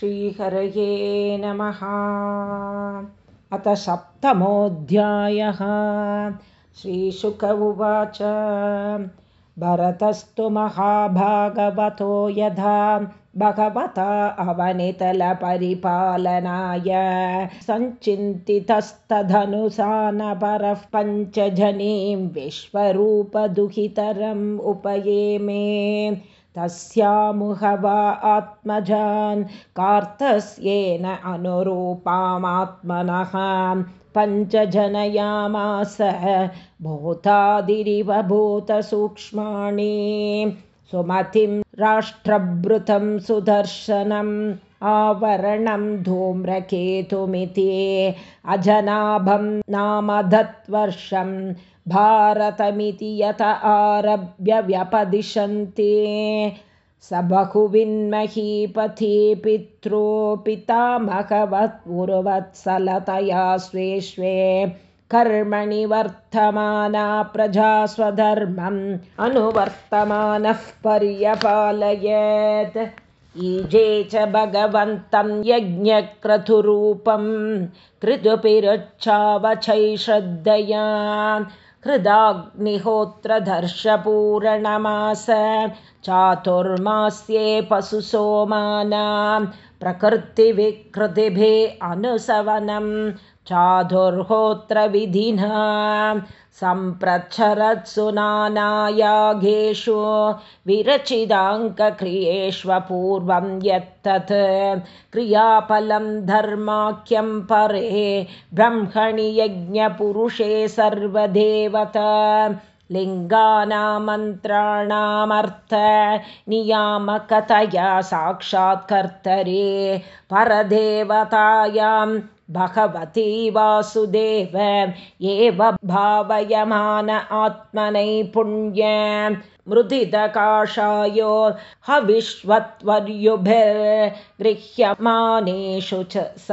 श्रीहरये नमः। अथ सप्तमोऽध्यायः। श्रीशुक उवाच। भरतस्तु महाभागवतो यथा। भगवता अवनितलपरिपालनाय। सञ्चिन्तितस्तधनुसानपरः पञ्चजनीं विश्वरूपदुहितरम् उपयेमे तस्यामुह आत्मजान् कार्तस्येन अनुरूपामात्मनः। पञ्चजनयामास भूतादिरिव भूतसूक्ष्माणि। सुमतिं राष्ट्रभृतं सुदर्शनम्। आवरणं धूम्रकेतुमिति। अजनाभं नाम दत्वर्षं भारतमिति यत आरभ्य व्यपदिशन्ति। स बहुविन्महीपथि पितृ पितामहवत् उर्वत्सलतया स्वे स्वे कर्मणि वर्तमाना प्रजा स्वधर्मम् अनुवर्तमानः पर्यपालयेत्। ईजे च भगवन्तं यज्ञक्रतुरूपं कृदुपिरुच्छावचै श्रद्धया हृदाग्निहोत्रधर्षपूरणमास चातुर्मास्ये पशुसोमानां प्रकृतिविकृतिभिः अनुसवनं चातुर्होत्रविधिना सम्प्रच्छरत्सु नानायागेषु विरचिदाङ्कक्रियेष्वपूर्वं यत्तत्। क्रियाफलं धर्माख्यं परे ब्रह्मणि यज्ञपुरुषे सर्वदेवता। लिङ्गानामन्त्राणामर्थ नियामकतया साक्षात्कर्तरे परदेवतायां भगवती वासुदेव एव भावयमान आत्मनैपुण्य मृदितकाषायो हविष्वत्वर्युभिर्गृह्यमानेषु च स।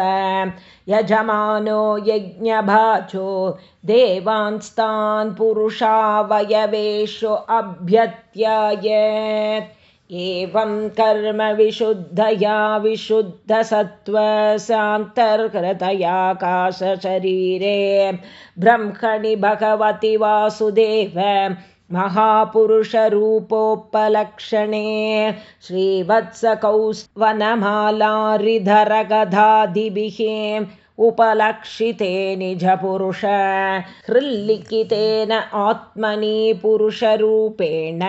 यजमानो यज्ञभाजो देवांस्तान् पुरुषावयवेषु अभ्यत्यायत् एवं कर्म विशुद्धया विशुद्धसत्त्वसान्तर्कृतयाकाशशरीरे ब्रह्मणि भगवति वासुदेव महापुरुषरूपोपलक्षणे श्रीवत्सकौस्वनमालारिधरगधादिभिः उपलक्षिते निजपुरुष हृल्लिखितेन आत्मनि पुरुषरूपेण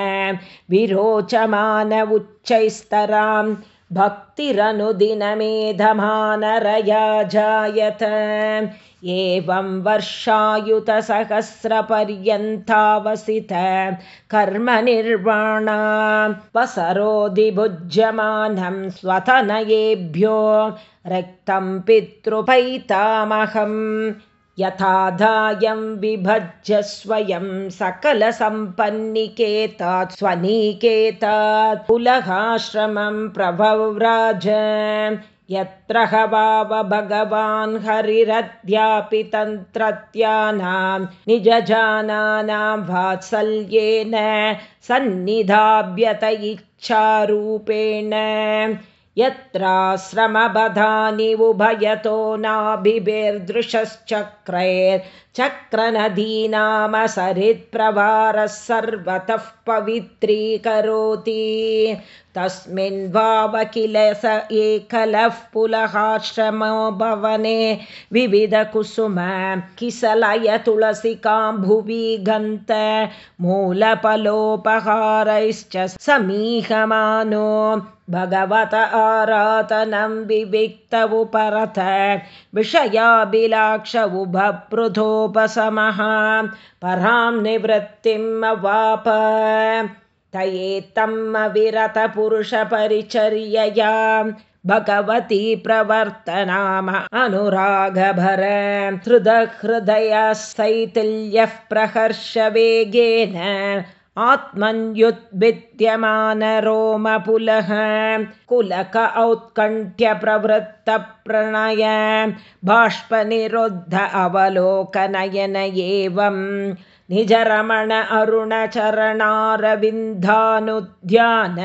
विरोचमान उच्चैस्तरां भक्तिरनुदिनमेधमानरया जायत एवं वर्षायुतसहस्रपर्यन्तावसित कर्मनिर्वाणा वसरोधिभुज्यमानं स्वतनयेभ्यो रक्तं पितृपैतामहं यथाधायं विभज्य स्वयं सकलसम्पन्निकेतात् स्वनिकेतात् पुलहाश्रमं प्रभव्राज। यत्र ह वाव भगवान् हरिरद्यापि तन्त्रत्यानां निजजानानां वात्सल्येन सन्निधाभ्यत इच्छारूपेण यत्राश्रमबधानि उभयतो नाभिभेर्दृशश्चक्रैर्चक्रनदीनामसरित्प्रवारः सर्वतः पवित्रीकरोति। तस्मिन् वावकिल स एकलः पुलहाश्रमो भवने विविधकुसुम किसलय तुलसिकाम्भुवि गन्त मूलफलोपहारैश्च समीहमानो भगवत आरातनं विविक्तवुपरथ विषयाभिलाक्ष उभपृथोपशमः परां निवृत्तिम् अवाप तयेत्तम् अविरतपुरुषपरिचर्यया भगवती प्रवर्तनाम अनुरागभर। हृदहृदयशैथिल्यः प्रहर्षवेगेन आत्मन्युद्भिद्यमानरोमपुलः कुलक औत्कण्ठ्यप्रवृत्तप्रणय बाष्पनिरुद्ध अवलोकनयन एवं निजरमण अरुणचरणारविन्दानुध्यान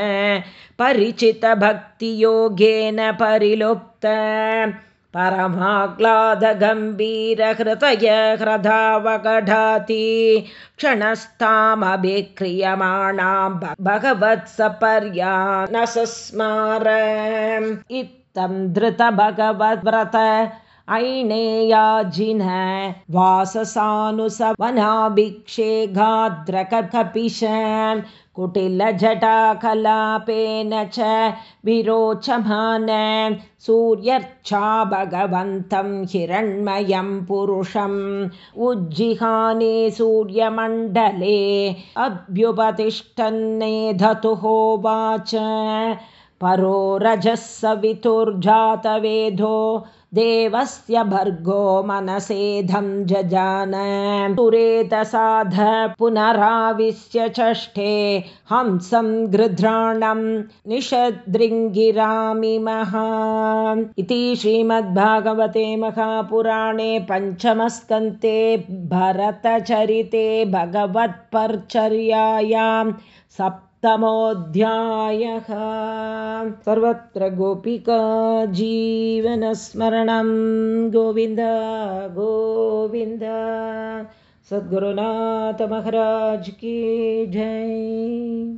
परिचितभक्तियोगेन परिलुप्त परमाह्लादगम्भीरहृतय ह्रदावगढाति क्षणस्तामभिक्रियमाणां भगवत्सपर्या न सस्मार इत्थं धृतभगवद्व्रत ऐणेयाजिन वाससानुसवनाभिक्षे गाद्रकपिश कुटिलजटाकलापेन च विरोचमान सूर्यर्चा भगवन्तं हिरण्मयं पुरुषम् उज्जिहाने सूर्यमण्डले अभ्युपतिष्ठन्ने धतुहोवाच परो रजः सवितुर्जातवेदो देवस्य भर्गो मनसेधं जजान। पुरेतसाध पुनराविश्य चष्टे हंसं गृध्राणं महा इति श्रीमद्भागवते महापुराणे पञ्चमस्कन्ते भरतचरिते भगवत्पर्चर्यायां सप्त तमोऽध्यायः सर्वत्र गोपिका जीवनस्मरणं। गोविन्द गोविन्द। सद्गुरुनाथमहाराज की जय